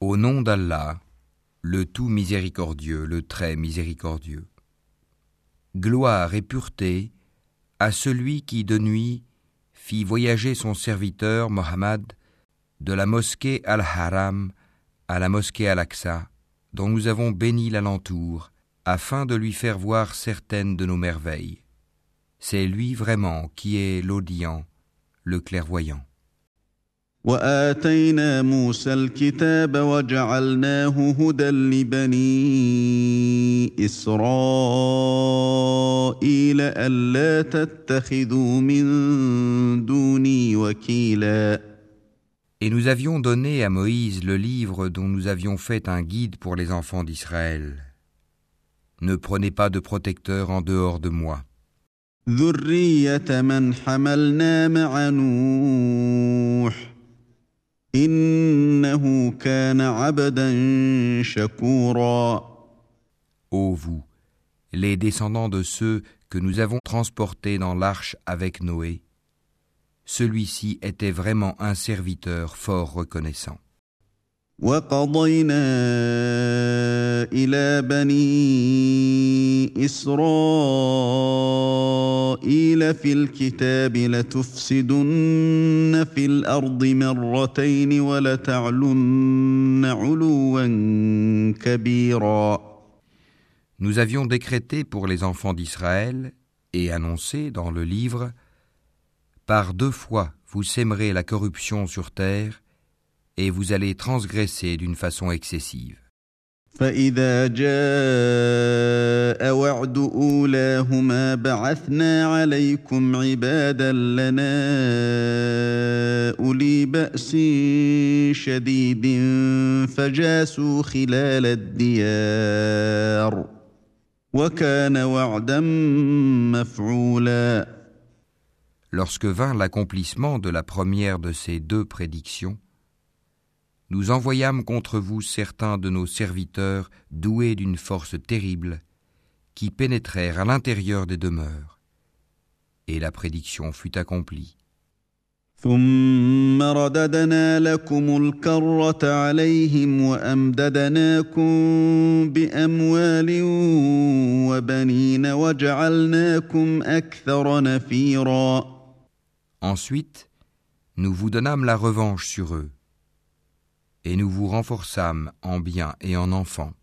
Au nom d'Allah, le tout miséricordieux, le très miséricordieux. Gloire et pureté à celui qui de nuit fit voyager son serviteur Mohammed de la mosquée Al-Haram à la mosquée Al-Aqsa, dont nous avons béni l'alentour, afin de lui faire voir certaines de nos merveilles. C'est lui vraiment qui est l'audient, le clairvoyant. واتينا موسى الكتاب وجعلناه هدى لبني اسرائيل الا تتخذوا من دوني وكيلا Et nous avions donné à Moïse le livre dont nous avions fait un guide pour les enfants d'Israël. Ne prenez pas de protecteur en dehors de moi. ذرية من حملنا مع نوح Ô vous, les descendants de ceux que nous avons transportés dans l'arche avec Noé, celui-ci était vraiment un serviteur fort reconnaissant. وقضينا إلى بني إسرائيل في الكتاب لتفسدن في الأرض مرتين ولتعلن علوا كبيرا Nous avions décrété pour les enfants d'Israël et annoncé dans le livre Par deux fois vous sèmerez la corruption sur terre et vous allez transgresser d'une façon excessive. فإذا جاء وعد أولاهما بعثنا عليكم عبادا لنا أولي بأس شديد فجاسوا خلال الديار وكان وعدا مفعولا Lorsque vint l'accomplissement de la première de ces deux prédictions, nous envoyâmes contre vous certains de nos serviteurs doués d'une force terrible, qui pénétrèrent à l'intérieur des demeures. Et la prédiction fut accomplie. ثم رددنا لكم الكرة عليهم وأمددناكم بأموال وبنين وجعلناكم أكثر نفيرا Ensuite, nous vous donnâmes la revanche sur eux, et nous vous renforçâmes en biens et en enfants,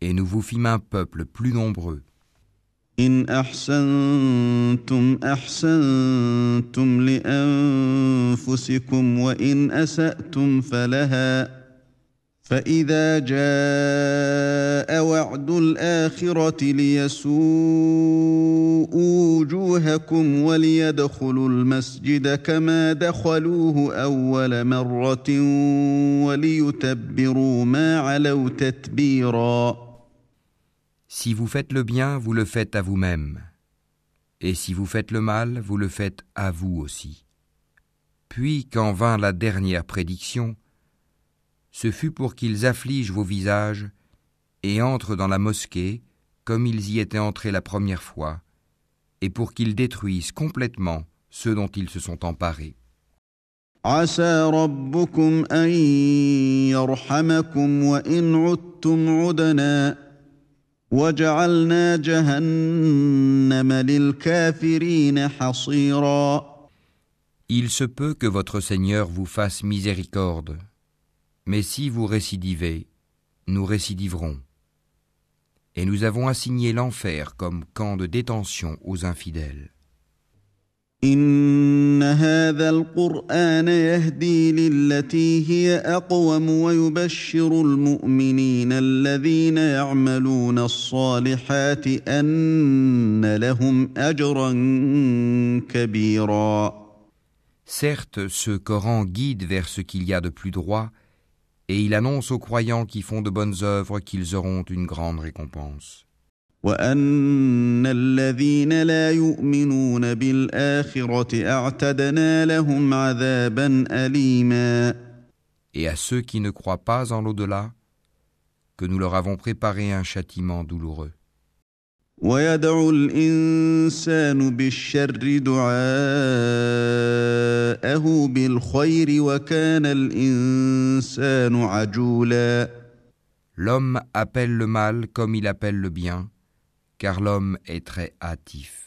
et nous vous fîmes un peuple plus nombreux. إن أحسنتم أحسنتم لأنفسكم وإن أسأتم فلها فإذا جاء وعد الآخرة ليسوءوا وجوهكم وليدخلوا المسجد كما دخلوه أول مرة وليتبروا ما علوا تتبيراً Si vous faites le bien, vous le faites à vous-même. Et si vous faites le mal, vous le faites à vous aussi. Puis, quand vint la dernière prédiction, ce fut pour qu'ils affligent vos visages et entrent dans la mosquée comme ils y étaient entrés la première fois, et pour qu'ils détruisent complètement ceux dont ils se sont emparés. Il se peut que votre Seigneur vous fasse miséricorde, mais si vous récidivez, nous récidiverons Et nous avons assigné l'enfer comme camp de détention aux infidèles. إن هذا القرآن يهدي للتي هي أقوم ويبشر المؤمنين الذين يعملون الصالحات أن لهم أجرا كبيرا Certes, ce Coran guide vers ce qu'il y a de plus droit, et il annonce aux croyants qui font de bonnes œuvres qu'ils auront une grande récompense. Et à ceux qui ne croient pas en l'au-delà, que nous leur avons préparé un châtiment douloureux. ويدعو الانسان بالشر دعاءه بالخير وكان الانسان عجولا L'homme appelle le mal comme il appelle le bien, car l'homme est très hâtif.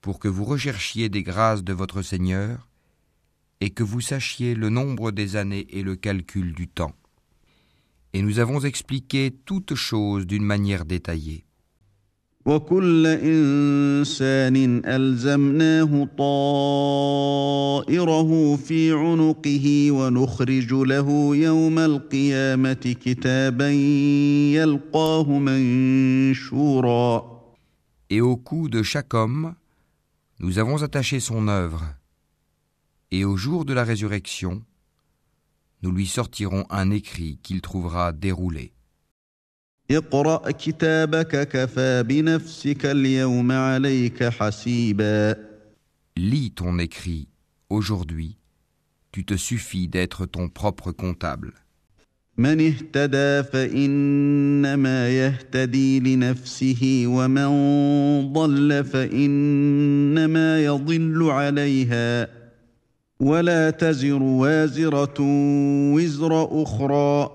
pour que vous recherchiez des grâces de votre Seigneur, et que vous sachiez le nombre des années et le calcul du temps. Et nous avons expliqué toutes choses d'une manière détaillée. وكل انسان الزمناه طائره في عنقه ونخرج له يوم القيامه كتابا يلقاه منشورا Et au cou de chaque homme, nous avons attaché son œuvre, et au jour de la résurrection, nous lui sortirons un écrit qu'il trouvera déroulé. Lis ton écrit aujourd'hui, tu te suffis d'être ton propre comptable. من اهتدى فإنما يهتدي لنفسه ومن ضل فإنما يضل عليها. ولا تزر وازرة وزر أخرى.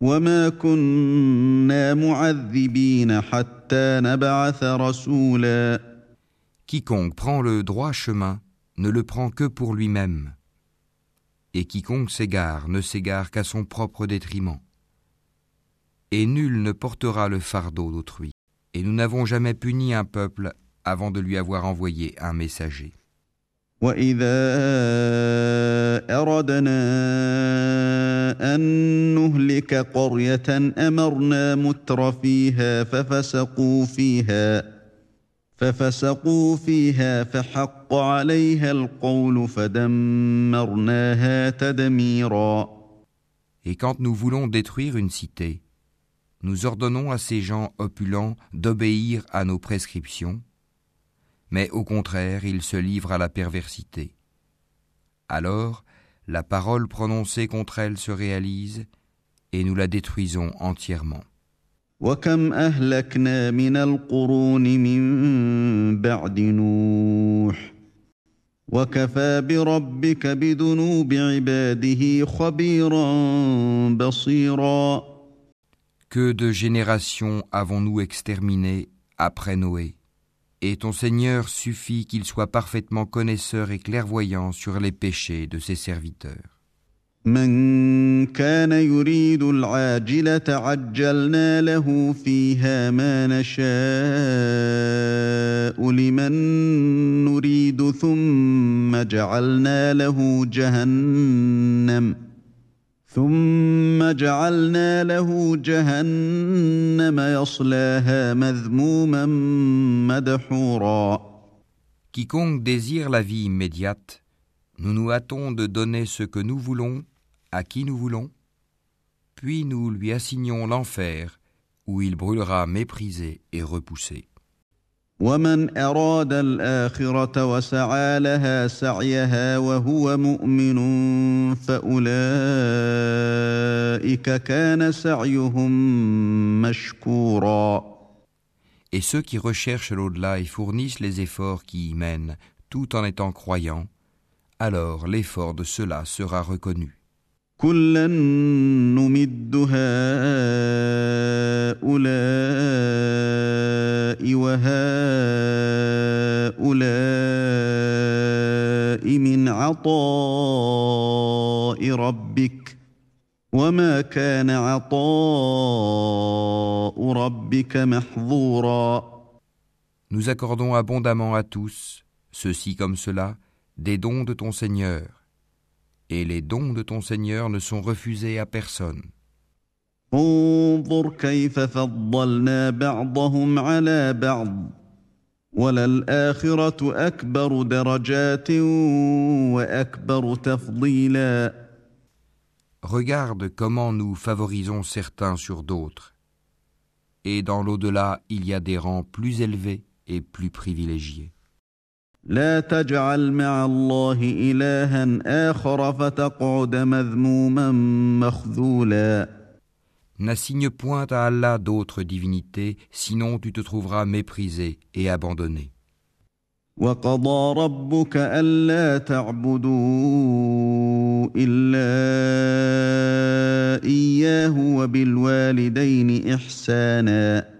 وما كنا معذبين حتى نبعث رسولا. Quiconque prend le droit chemin ne le prend que pour lui-même, et quiconque s'égare ne s'égare qu'à son propre détriment. Et nul ne portera le fardeau d'autrui, et nous n'avons jamais puni un peuple avant de lui avoir envoyé un messager. واذا اردنا ان نهلك قريه امرنا متر فيها ففسقوا فيها ففسقوا فيها فحق عليها القول فدمرناها تدميرا Et quand nous voulons détruire une cité, nous ordonnons à ces gens opulents d'obéir à nos prescriptions, mais au contraire ils se livrent à la perversité. Alors, la parole prononcée contre elle se réalise, et nous la détruisons entièrement. وكم اهلكنا من القرون من بعد نوح وكفى بربك بذنوب عباده خبيرا بصيرا Que de générations avons-nous exterminées après Noé Et ton Seigneur suffit qu'il soit parfaitement connaisseur et clairvoyant sur les péchés de ses serviteurs. من كان يريد العاجلة عجلنا له فيها ما نشاء لمن نريد ثم جعلنا له جهنم ثم جعلنا له جهنم يصلاها مذموما مدحورا. Quiconque désire la vie immédiate, nous nous hâtons de donner ce que nous voulons à qui nous voulons, puis nous lui assignons l'enfer où il brûlera méprisé et repoussé. ومن أراد الآخرة وسعى لها سعيها وهو مؤمن فأولئك كان سعيهم مشكورا Et ceux qui recherchent l'au-delà et fournissent les efforts qui y mènent, tout en étant croyants, alors l'effort de cela sera reconnu. كلا نمد هؤلاء وهؤلاء من عطاء ربك وما كان عطاء ربك محظورا Nous accordons abondamment à tous, ceux-ci comme cela, des dons de ton Seigneur, et les dons de ton Seigneur ne sont refusés à personne. Regarde comment nous favorisons certains sur d'autres. Et dans l'au-delà, il y a des rangs plus élevés et plus privilégiés. لا تجعل مع الله إلها آخر فتقعد مذموما مخذولا N'assigne point à Allah d'autres divinités, sinon tu te trouveras méprisé et abandonné. وقضى ربك ألا تعبدوا إلا إياه وبالوالدين إحسانا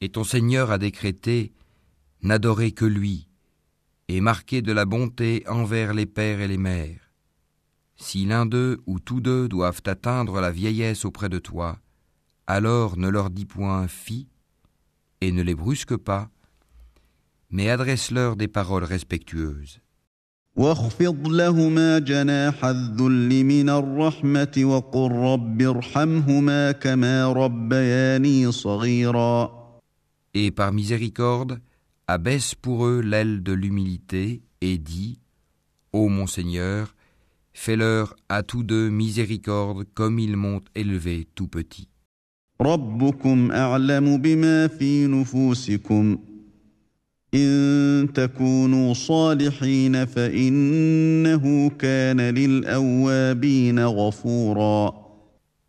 Et ton Seigneur a décrété N'adorez que lui, et marquez de la bonté envers les pères et les mères. Si l'un d'eux ou tous deux doivent atteindre la vieillesse auprès de toi, alors ne leur dis point fi, et ne les brusque pas, mais adresse-leur des paroles respectueuses. واخفض لهما جناح الذل من الرحمة وقل رب ارحمهما كما ربياني صغيرا et par miséricorde, abaisse pour eux l'aile de l'humilité et dit Ô mon Seigneur, fais-leur à tous deux miséricorde comme ils m'ont élevé tout petit.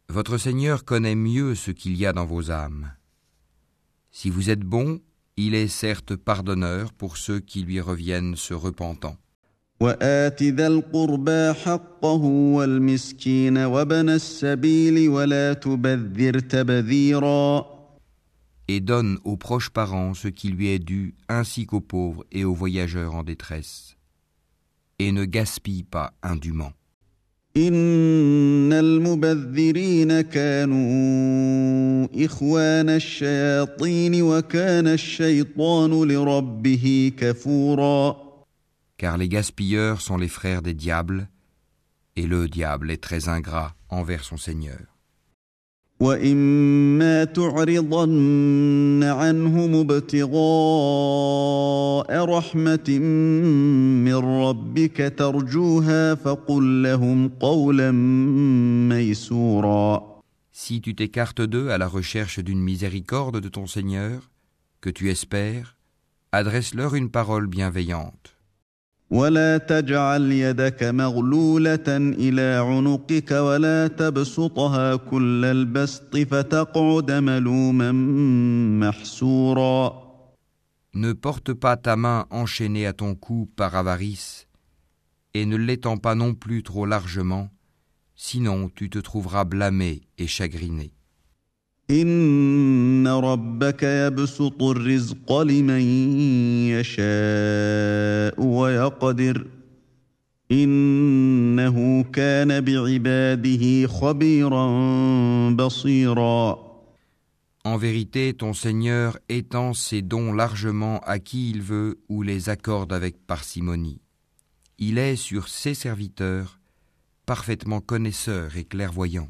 Votre Seigneur connaît mieux ce qu'il y a dans vos âmes. Si vous êtes bons, il est certes pardonneur pour ceux qui lui reviennent se repentant. وآت ذا القربى حقه والمسكين وابن السبيل ولا تبذر تبذيرا Et donne aux proches parents ce qui lui est dû, ainsi qu'aux pauvres et aux voyageurs en détresse. Et ne gaspille pas indûment. إن المبذرين كانوا إخوان الشياطين وكان الشيطان لربه كفورا Car les gaspilleurs sont les frères des diables, et le diable est très ingrat envers son Seigneur. وإما تعرضن عنهم ابتغاء رحمة من ربك ترجوها فقل لهم قولا ميسورا Si tu t'écartes d'eux à la recherche d'une miséricorde de ton Seigneur, que tu espères, adresse-leur une parole bienveillante. ولا تجعل يدك مغلولة إلى عنقك ولا تبسطها كل البسط فتقعد ملوما محسورا Ne porte pas ta main enchaînée à ton cou par avarice, et ne l'étends pas non plus trop largement, sinon tu te trouveras blâmé et chagriné. إن ربك يبسط الرزق لمن يشاء ويقدر إنه كان بعباده خبيرا بصيرا En vérité, ton Seigneur étend ses dons largement à qui il veut ou les accorde avec parcimonie. Il est sur ses serviteurs parfaitement connaisseur et clairvoyant.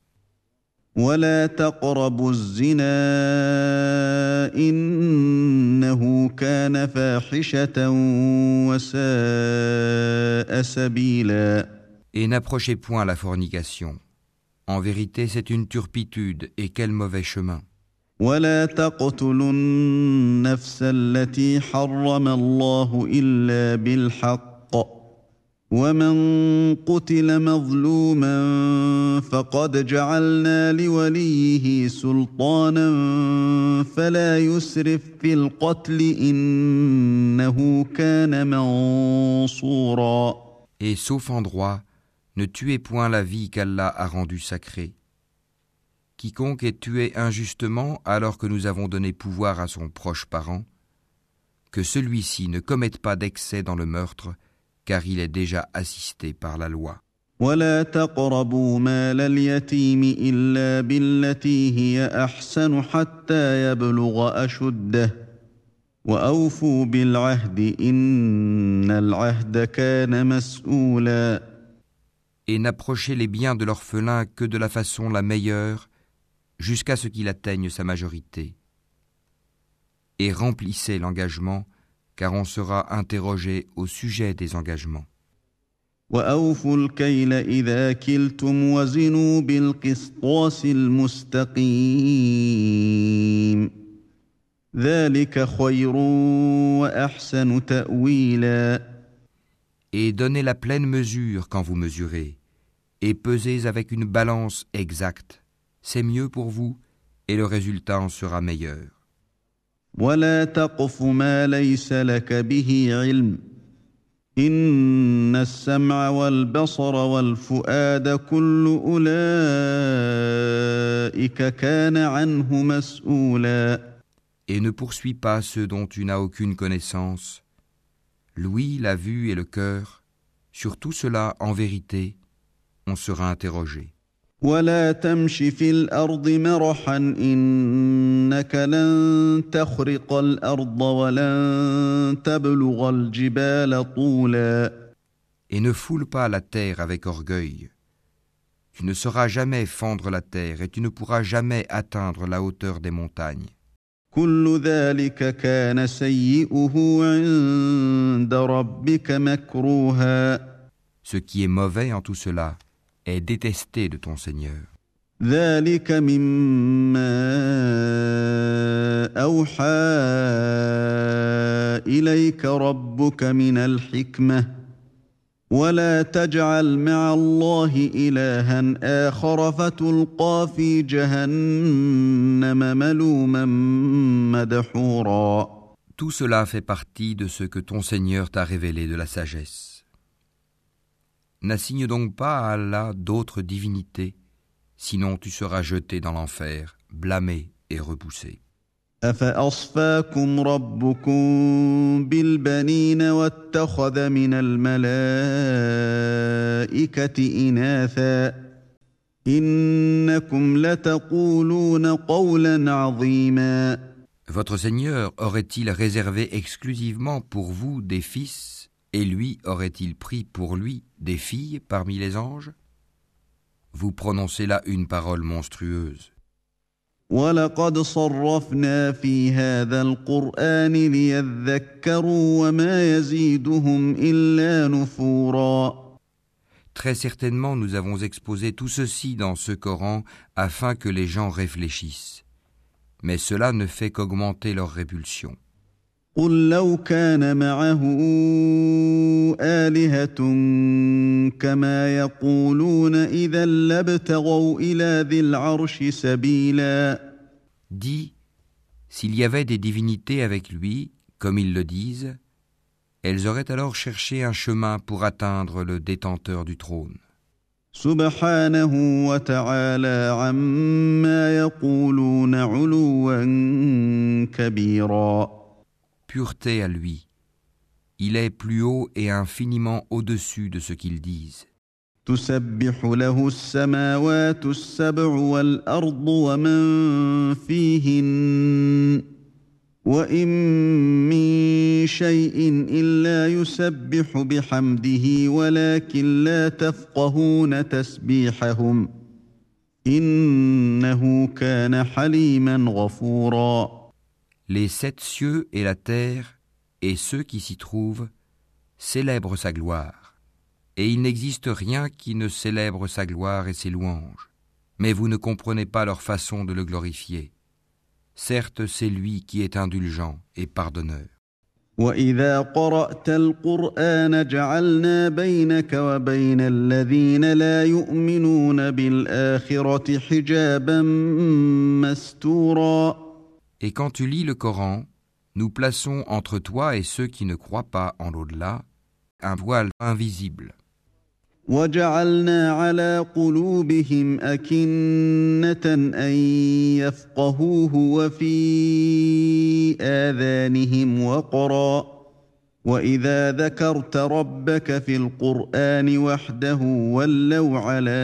ولا تقربوا الزنا إنه كان فاحشة وساء سبيلا Et n'approchez point la fornication. En vérité, c'est une turpitude, et quel mauvais chemin. ولا تقتلوا النفس التي حرم الله إلا بالحق ومن قتل مظلوما فقد جعلنا لوليه سلطانا فلا يسرف في القتل إنه كان منصورا Et sauf en droit, ne tuez point la vie qu'Allah a rendue sacrée. Quiconque est tué injustement alors que nous avons donné pouvoir à son proche parent, que celui-ci ne commette pas d'excès dans le meurtre, car il est déjà assisté par la loi. ولا تقربوا مال اليتيم إلا بالتي هي أحسن حتى يبلغ أشده وأوفوا بالعهد إن العهد كان مسؤولا Et n'approchez les biens de l'orphelin que de la façon la meilleure, jusqu'à ce qu'il atteigne sa majorité. Et remplissez l'engagement, car on sera interrogé au sujet des engagements. وأوفوا الكيل إذا كلتم وزنوا بالقسطاس المستقيم ذلك خير وأحسن تأويلا Et donnez la pleine mesure quand vous mesurez, et pesez avec une balance exacte. C'est mieux pour vous, et le résultat en sera meilleur. ولا تقف ما ليس لك به علم إن السمع والبصر والفؤاد كل أولئك كان عنه مسؤولا Et ne poursuis pas ceux dont tu n'as aucune connaissance. L'ouïe, la vue et le cœur, sur tout cela, en vérité, on sera interrogé. ولا تمش في الأرض مرحا إنك لن تخرق الأرض ولن تبلغ الجبال طولا Et ne foule pas la terre avec orgueil. Tu ne sauras jamais fendre la terre et tu ne pourras jamais atteindre la hauteur des montagnes. كل ذلك كان سيئه عند ربك مكروها Ce qui est mauvais en tout cela est détesté de ton Seigneur. ذلك مما أوحى إليك ربك من الحكمة ولا تجعل مع الله إلها آخر فتلقى في جهنم ملوما مدحورا Tout cela fait partie de ce que ton Seigneur t'a révélé de la sagesse. N'assigne donc pas à Allah d'autres divinités, sinon tu seras jeté dans l'enfer, blâmé et repoussé. Votre Seigneur aurait-il réservé exclusivement pour vous des fils et lui aurait-il pris pour lui des filles parmi les anges? Vous prononcez là une parole monstrueuse. Très certainement, nous avons exposé tout ceci dans ce Coran afin que les gens réfléchissent. Mais cela ne fait qu'augmenter leur répulsion. قل لو كان معه آلهة كما يقولون إذا لابتغوا إلى ذي العرش سبيلا Dis, s'il y avait des divinités avec lui, comme ils le disent, elles auraient alors cherché un chemin pour atteindre le détenteur du trône. سبحانه وتعالى عما يقولون علوا كبيرا Pureté à lui. Il est plus haut et infiniment au-dessus de ce qu'ils disent. تسبح له السماوات السبع والأرض ومن فيهن وإن من شيء إلا يسبح بحمده ولكن لا تفقهون تسبيحهم إنه كان حليما غفورا Les sept cieux et la terre et ceux qui s'y trouvent célèbrent sa gloire. Et il n'existe rien qui ne célèbre sa gloire et ses louanges. Mais vous ne comprenez pas leur façon de le glorifier. Certes, c'est lui qui est indulgent et pardonneur. واذا قرات القران جعلنا بينك وبين الذين لا يؤمنون بالاخره حجابا مستورا Et quand tu lis le Coran, nous plaçons entre toi et ceux qui ne croient pas en l'au-delà un voile invisible. وجعلنا على قلوبهم أكنة أن يفقهوه وفي آذانهم وقرا وإذا ذكرت ربك في القرآن وحده ولوا على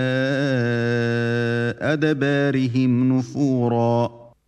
أدبارهم نفورا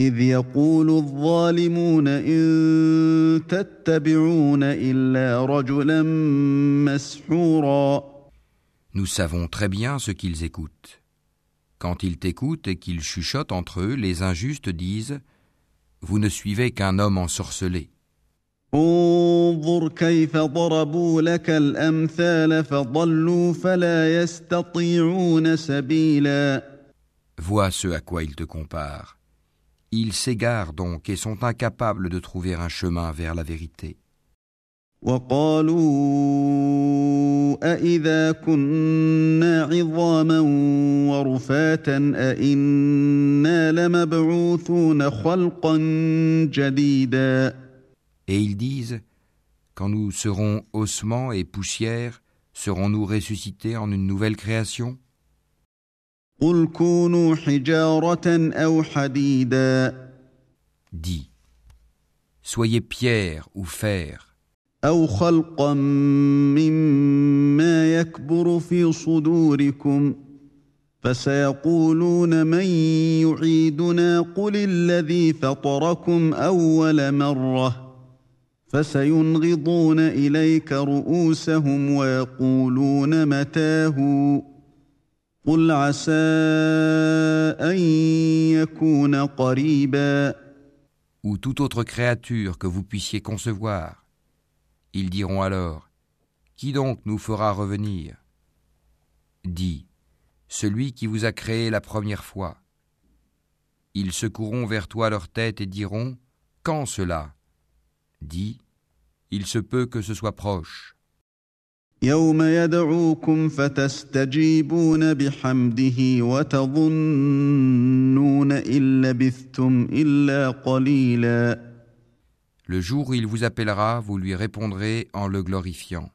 إذ يقول الظالمون إن تتبعون إلا رجلا مسحورا Nous savons très bien ce qu'ils écoutent. Quand ils t'écoutent et qu'ils chuchotent entre eux, les injustes disent Vous ne suivez qu'un homme ensorcelé. انظر كيف ضربوا لك الأمثال فضلوا فلا يستطيعون سبيلا Vois ce à quoi ils te comparent. Ils s'égarent donc et sont incapables de trouver un chemin vers la vérité. وقالوا أإذا كنا عظاما ورفاتا أإنا لمبعوثون خلقا جديدا Et ils disent Quand nous serons ossements et poussière, serons-nous ressuscités en une nouvelle création Dis Soyez pierre ou fer, أو خلقا مما يكبر في صدوركم. فسيقولون من يعيدنا؟ قل الذي فطركم أول مرة. فسينغضون إليك رؤوسهم ويقولون متاه. قل عسى أن يكون قريباً ou toute autre créature que vous puissiez concevoir. Ils diront alors Qui donc nous fera revenir Dis Celui qui vous a créé la première fois. Ils secoueront vers toi leur tête et diront Quand cela Dis Il se peut que ce soit proche. يوم يدعوكم فتستجيبون بحمده وتظنون إن لبثتم إلا قليلا Le jour où il vous appellera, vous lui répondrez en le glorifiant.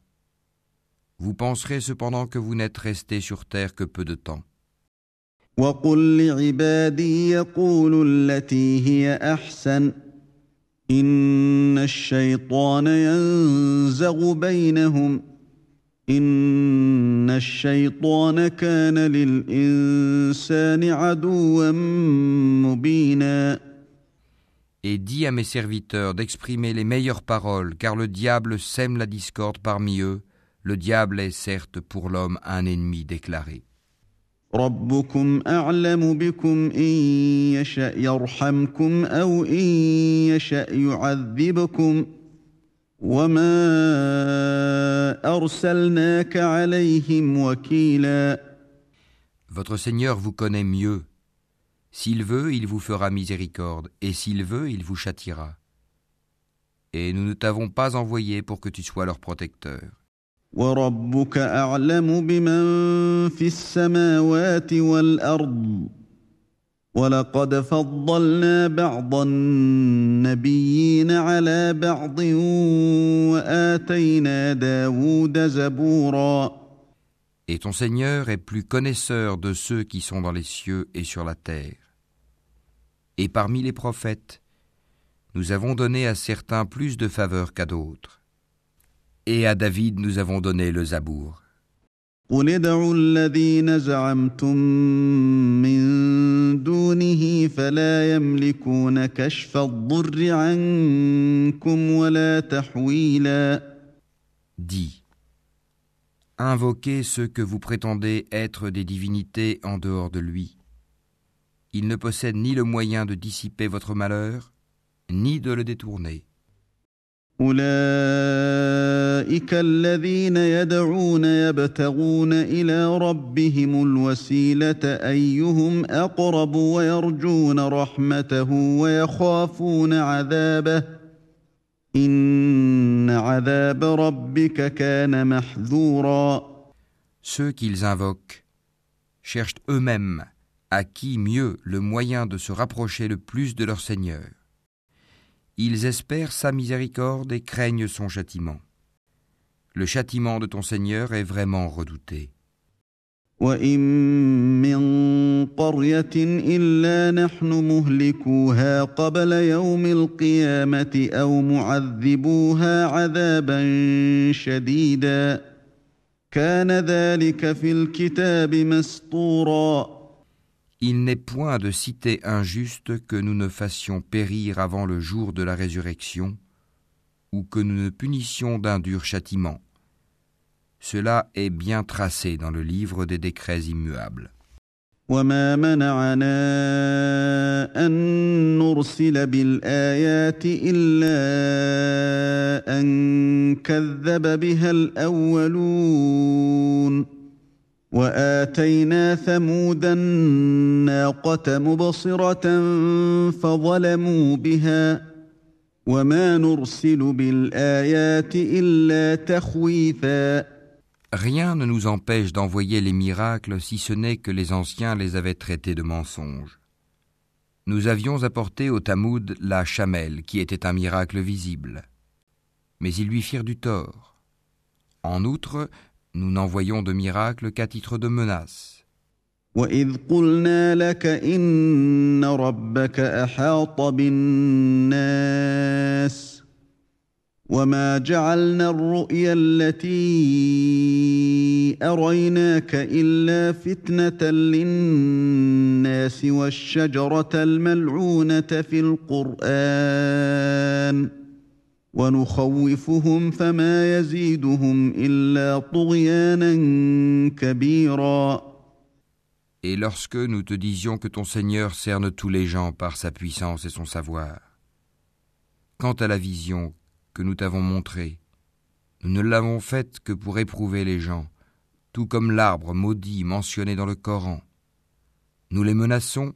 Vous penserez cependant que vous n'êtes resté sur terre que peu de temps. وقل لعبادي يقولوا التي هي أحسن إن الشيطان ينزغ بينهم إن الشيطان كان للإنسان عدوا مبينا Et dis à mes serviteurs d'exprimer les meilleures paroles, car le diable sème la discorde parmi eux. Le diable est certes pour l'homme un ennemi déclaré. ربكم أعلم بكم إن يشأ يرحمكم أو إن يشأ يعذبكم Votre Seigneur vous connaît mieux. S'il veut, il vous fera miséricorde, et s'il veut, il vous châtiera. Et nous ne t'avons pas envoyé pour que tu sois leur protecteur. ولقد فضلنا بعض النبيين على بعض واتينا داود زبورا Et ton Seigneur est plus connaisseur de ceux qui sont dans les cieux et sur la terre. Et parmi les prophètes, nous avons donné à certains plus de faveur qu'à d'autres. Et à David nous avons donné le Zabour. قل ادعوا Invoquez ceux que vous prétendez être des divinités en dehors de lui. Il ne possède ni le moyen de dissiper votre malheur, ni de le détourner. أولئك الذين يدعون يبتغون إلى ربهم الوسيلة أيهم أقرب ويرجون رحمته ويخافون عذابه إن عذاب ربك كان محذورا Ceux qu'ils invoquent cherchent eux-mêmes à qui mieux le moyen de se rapprocher le plus de leur Seigneur. Ils espèrent sa miséricorde et craignent son châtiment. Le châtiment de ton Seigneur est vraiment redouté. وإن من قرية إلا نحن مهلكوها قبل يوم القيامة أو معذبوها عذابا شديدا كان ذلك في الكتاب مسطورا Il n'est point de cité injuste que nous ne fassions périr avant le jour de la résurrection, ou que nous ne punissions d'un dur châtiment. Cela est bien tracé dans le livre des décrets immuables. وما منعنا أن نرسل بالآيات إلا أن كذب بها الأولون وآتينا ثمود الناقة مبصرة فظلموا بها وما نرسل بالآيات إلا تخويفاً Rien ne nous empêche d'envoyer les miracles si ce n'est que les anciens les avaient traités de mensonges. Nous avions apporté au Tamoud la chamelle, qui était un miracle visible. Mais ils lui firent du tort. En outre, nous n'envoyons de miracle qu'à titre de menace. وإذ قلنا لك إن ربك أحاط بالناس وما جعلنا الرؤيا التي أريناك إلا فتنة للناس والشجرة الملعونة في القرآن ونخوفهم فما يزيدهم إلا طغيانا كبيرا Et lorsque nous te disions que ton Seigneur cerne tous les gens par sa puissance et son savoir, quant à la vision que nous t'avons montrée, nous ne l'avons faite que pour éprouver les gens, tout comme l'arbre maudit mentionné dans le Coran. Nous les menaçons